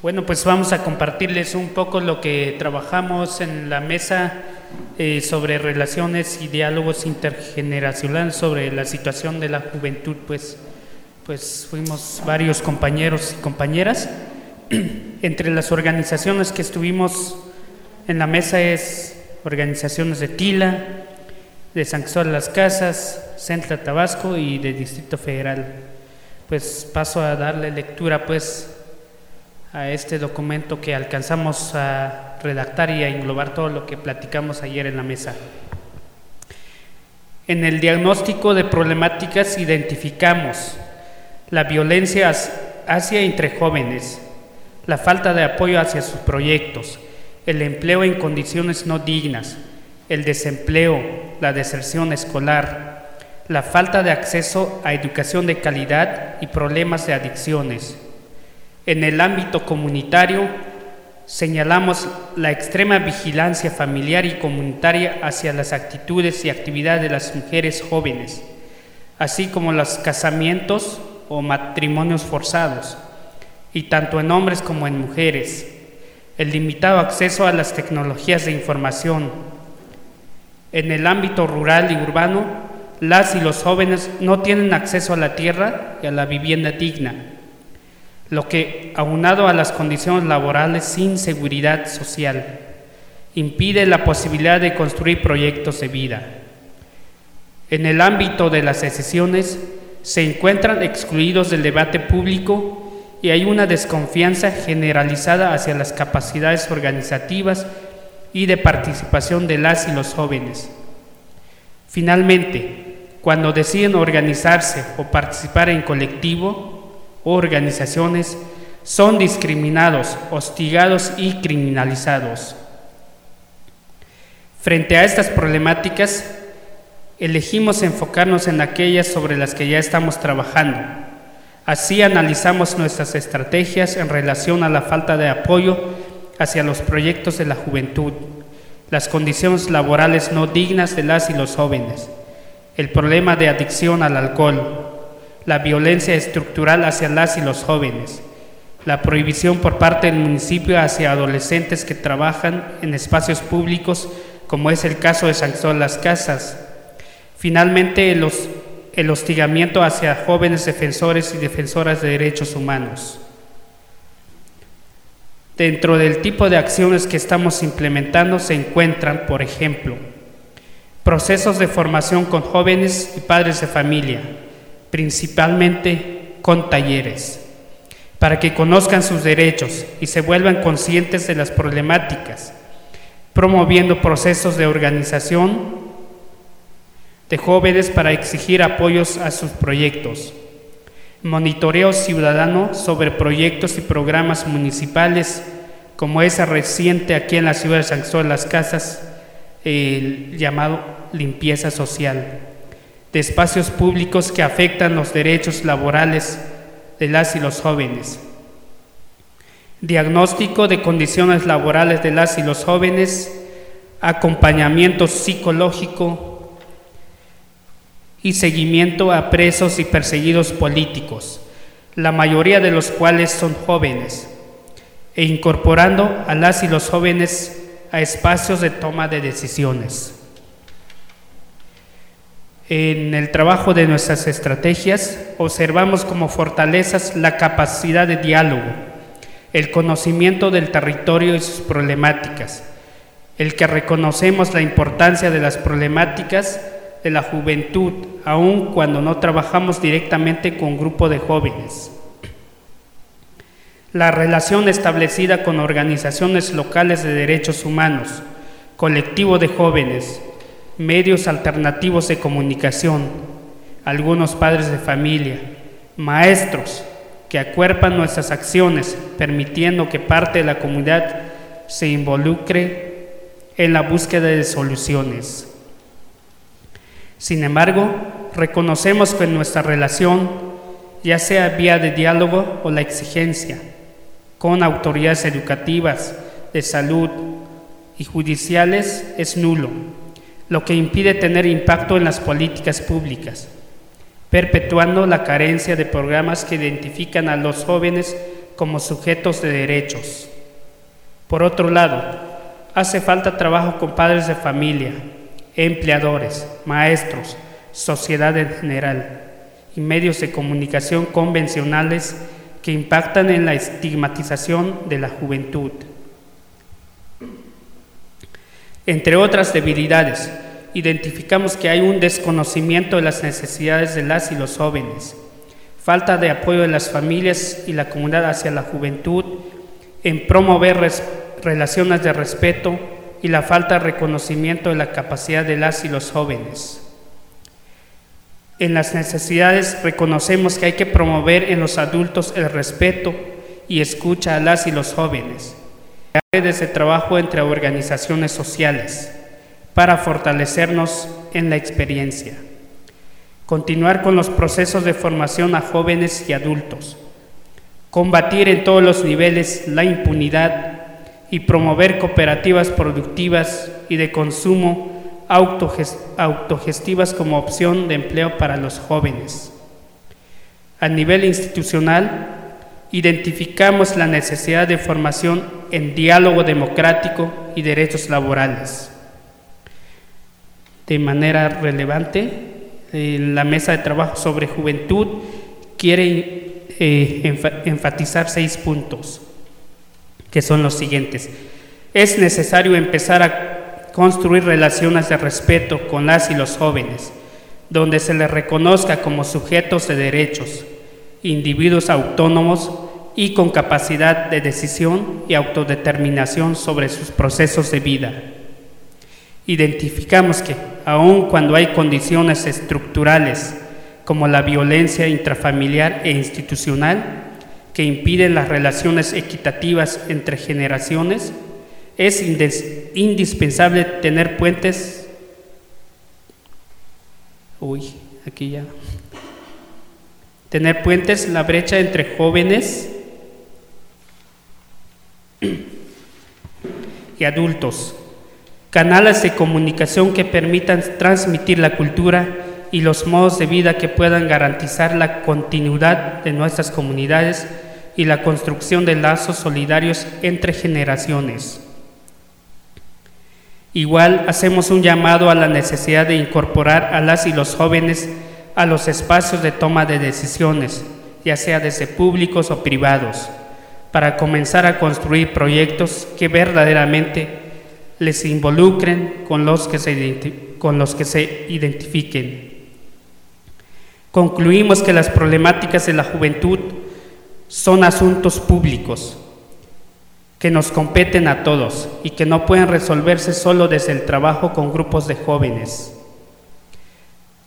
Bueno, pues vamos a compartirles un poco lo que trabajamos en la mesa eh, sobre relaciones y diálogos intergeneracionales sobre la situación de la juventud. Pues, pues fuimos varios compañeros y compañeras. Entre las organizaciones que estuvimos en la mesa es organizaciones de Tila, de San Cristóbal las Casas, Centro Tabasco y de Distrito Federal. Pues paso a darle lectura pues a este documento que alcanzamos a redactar y a englobar todo lo que platicamos ayer en la mesa. En el diagnóstico de problemáticas identificamos la violencia hacia entre jóvenes, la falta de apoyo hacia sus proyectos, el empleo en condiciones no dignas, el desempleo, la deserción escolar, la falta de acceso a educación de calidad y problemas de adicciones en el ámbito comunitario, señalamos la extrema vigilancia familiar y comunitaria hacia las actitudes y actividades de las mujeres jóvenes, así como los casamientos o matrimonios forzados, y tanto en hombres como en mujeres, el limitado acceso a las tecnologías de información. En el ámbito rural y urbano, las y los jóvenes no tienen acceso a la tierra y a la vivienda digna lo que, aunado a las condiciones laborales sin seguridad social, impide la posibilidad de construir proyectos de vida. En el ámbito de las decisiones, se encuentran excluidos del debate público y hay una desconfianza generalizada hacia las capacidades organizativas y de participación de las y los jóvenes. Finalmente, cuando deciden organizarse o participar en colectivo, organizaciones son discriminados, hostigados y criminalizados. Frente a estas problemáticas, elegimos enfocarnos en aquellas sobre las que ya estamos trabajando. Así analizamos nuestras estrategias en relación a la falta de apoyo hacia los proyectos de la juventud, las condiciones laborales no dignas de las y los jóvenes, el problema de adicción al alcohol, la violencia estructural hacia las y los jóvenes, la prohibición por parte del municipio hacia adolescentes que trabajan en espacios públicos, como es el caso de San las Casas. Finalmente, el hostigamiento hacia jóvenes defensores y defensoras de derechos humanos. Dentro del tipo de acciones que estamos implementando se encuentran, por ejemplo, procesos de formación con jóvenes y padres de familia, principalmente con talleres, para que conozcan sus derechos y se vuelvan conscientes de las problemáticas, promoviendo procesos de organización de jóvenes para exigir apoyos a sus proyectos, monitoreo ciudadano sobre proyectos y programas municipales, como esa reciente aquí en la ciudad de San las Casas, el llamado limpieza social de espacios públicos que afectan los derechos laborales de las y los jóvenes. Diagnóstico de condiciones laborales de las y los jóvenes, acompañamiento psicológico y seguimiento a presos y perseguidos políticos, la mayoría de los cuales son jóvenes, e incorporando a las y los jóvenes a espacios de toma de decisiones. En el trabajo de nuestras estrategias observamos como fortalezas la capacidad de diálogo, el conocimiento del territorio y sus problemáticas, el que reconocemos la importancia de las problemáticas de la juventud, aun cuando no trabajamos directamente con grupo de jóvenes. La relación establecida con organizaciones locales de derechos humanos, colectivo de jóvenes, medios alternativos de comunicación, algunos padres de familia, maestros que acuerpan nuestras acciones, permitiendo que parte de la comunidad se involucre en la búsqueda de soluciones. Sin embargo, reconocemos que nuestra relación, ya sea vía de diálogo o la exigencia, con autoridades educativas, de salud y judiciales, es nulo lo que impide tener impacto en las políticas públicas, perpetuando la carencia de programas que identifican a los jóvenes como sujetos de derechos. Por otro lado, hace falta trabajo con padres de familia, empleadores, maestros, sociedad en general y medios de comunicación convencionales que impactan en la estigmatización de la juventud. Entre otras debilidades, identificamos que hay un desconocimiento de las necesidades de las y los jóvenes, falta de apoyo de las familias y la comunidad hacia la juventud en promover relaciones de respeto y la falta de reconocimiento de la capacidad de las y los jóvenes. En las necesidades reconocemos que hay que promover en los adultos el respeto y escucha a las y los jóvenes. Redes de trabajo entre organizaciones sociales para fortalecernos en la experiencia. Continuar con los procesos de formación a jóvenes y adultos. Combatir en todos los niveles la impunidad y promover cooperativas productivas y de consumo autogestivas como opción de empleo para los jóvenes. A nivel institucional, identificamos la necesidad de formación en diálogo democrático y derechos laborales. De manera relevante, la mesa de trabajo sobre juventud quiere eh, enfatizar seis puntos, que son los siguientes. Es necesario empezar a construir relaciones de respeto con las y los jóvenes, donde se les reconozca como sujetos de derechos, individuos autónomos y con capacidad de decisión y autodeterminación sobre sus procesos de vida. Identificamos que, aun cuando hay condiciones estructurales como la violencia intrafamiliar e institucional que impiden las relaciones equitativas entre generaciones, es indispensable tener puentes. Uy, aquí ya. Tener puentes, la brecha entre jóvenes y adultos. Canales de comunicación que permitan transmitir la cultura y los modos de vida que puedan garantizar la continuidad de nuestras comunidades y la construcción de lazos solidarios entre generaciones. Igual hacemos un llamado a la necesidad de incorporar a las y los jóvenes a los espacios de toma de decisiones, ya sea desde públicos o privados, para comenzar a construir proyectos que verdaderamente les involucren con los que se, con los que se identifiquen. Concluimos que las problemáticas de la juventud son asuntos públicos que nos competen a todos y que no pueden resolverse solo desde el trabajo con grupos de jóvenes.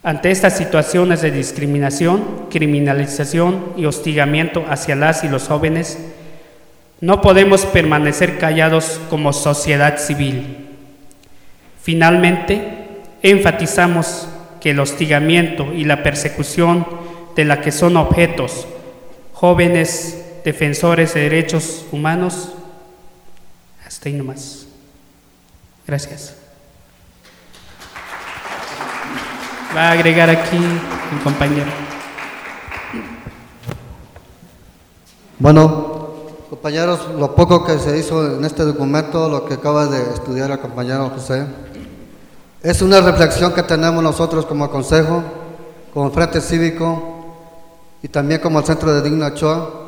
Ante estas situaciones de discriminación, criminalización y hostigamiento hacia las y los jóvenes, no podemos permanecer callados como sociedad civil. Finalmente, enfatizamos que el hostigamiento y la persecución de la que son objetos jóvenes defensores de derechos humanos hasta ahí nomás. Gracias. Va a agregar aquí mi compañero. Bueno, compañeros, lo poco que se hizo en este documento, lo que acaba de estudiar el compañero José, es una reflexión que tenemos nosotros como consejo, como Frente Cívico y también como el Centro de Digna Ochoa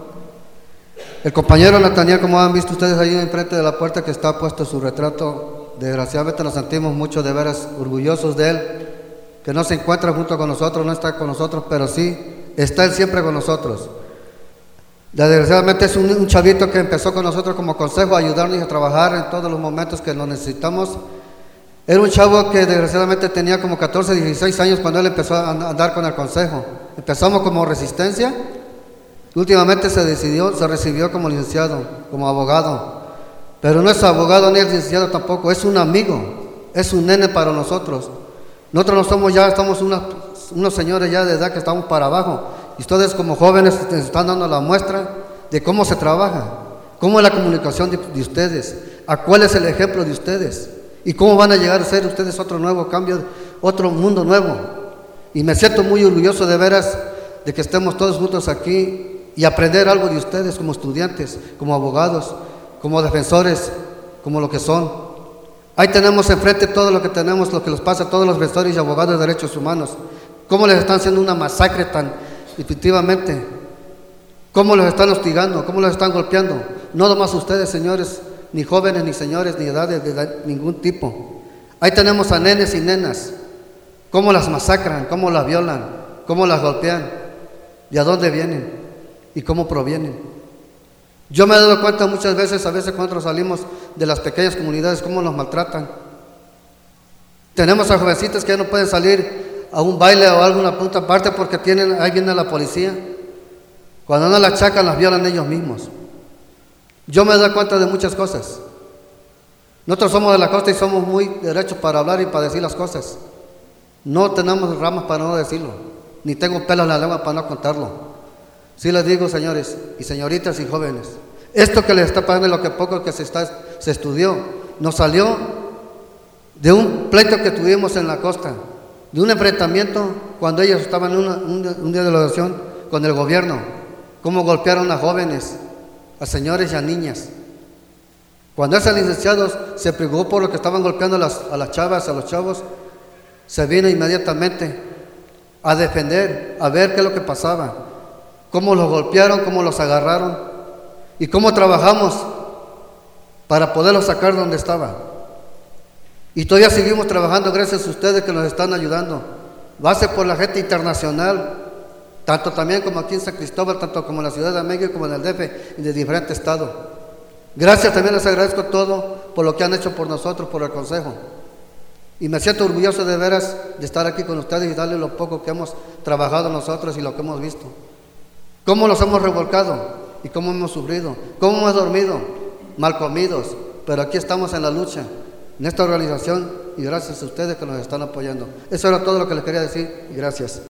el compañero Nataniel, como han visto ustedes ahí enfrente de la puerta que está puesto su retrato, desgraciadamente nos sentimos mucho de veras orgullosos de él, que no se encuentra junto con nosotros, no está con nosotros, pero sí está él siempre con nosotros. Desgraciadamente es un, chavito que empezó con nosotros como consejo a ayudarnos a trabajar en todos los momentos que lo necesitamos. Era un chavo que desgraciadamente tenía como 14, 16 años cuando él empezó a andar con el consejo. Empezamos como resistencia Últimamente se decidió, se recibió como licenciado, como abogado. Pero no es abogado ni es licenciado tampoco, es un amigo, es un nene para nosotros. Nosotros no somos ya, estamos unos señores ya de edad que estamos para abajo. Y ustedes como jóvenes están dando la muestra de cómo se trabaja, cómo es la comunicación de, de ustedes, a cuál es el ejemplo de ustedes y cómo van a llegar a ser ustedes otro nuevo cambio, otro mundo nuevo. Y me siento muy orgulloso de veras de que estemos todos juntos aquí y aprender algo de ustedes como estudiantes, como abogados, como defensores, como lo que son. Ahí tenemos enfrente todo lo que tenemos, lo que les pasa a todos los defensores y abogados de derechos humanos. Cómo les están haciendo una masacre tan efectivamente. Cómo los están hostigando, cómo los están golpeando. No nomás ustedes, señores, ni jóvenes, ni señores, ni edades de ningún tipo. Ahí tenemos a nenes y nenas. Cómo las masacran, cómo las violan, cómo las golpean. ¿De a dónde vienen? ¿Y cómo provienen? Yo me he dado cuenta muchas veces, a veces cuando salimos de las pequeñas comunidades, cómo nos maltratan. Tenemos a jovencitas que ya no pueden salir a un baile o a alguna punta parte porque tienen, ahí viene la policía. Cuando no las chacan, las violan ellos mismos. Yo me doy cuenta de muchas cosas. Nosotros somos de la costa y somos muy derechos para hablar y para decir las cosas. No tenemos ramas para no decirlo, ni tengo pelos en la lengua para no contarlo. Sí les digo, señores y señoritas y jóvenes, esto que les está pasando, lo que poco que se, estudió, nos salió de un pleito que tuvimos en la costa, de un enfrentamiento cuando ellos estaban en un, día de la oración con el gobierno, cómo golpearon a jóvenes, a señores y a niñas. Cuando ese licenciado se preocupó por lo que estaban golpeando a las, a las chavas, a los chavos, se vino inmediatamente a defender, a ver qué es lo que pasaba, cómo los golpearon, cómo los agarraron y cómo trabajamos para poderlos sacar donde estaban. Y todavía seguimos trabajando gracias a ustedes que nos están ayudando. Base por la gente internacional, tanto también como aquí en San Cristóbal, tanto como en la Ciudad de México, como en el DF y de diferentes estados. Gracias también les agradezco todo por lo que han hecho por nosotros, por el Consejo. Y me siento orgulloso de veras de estar aquí con ustedes y darles lo poco que hemos trabajado nosotros y lo que hemos visto. Cómo los hemos revolcado y cómo hemos sufrido, cómo hemos dormido, mal comidos, pero aquí estamos en la lucha, en esta organización y gracias a ustedes que nos están apoyando. Eso era todo lo que les quería decir y gracias.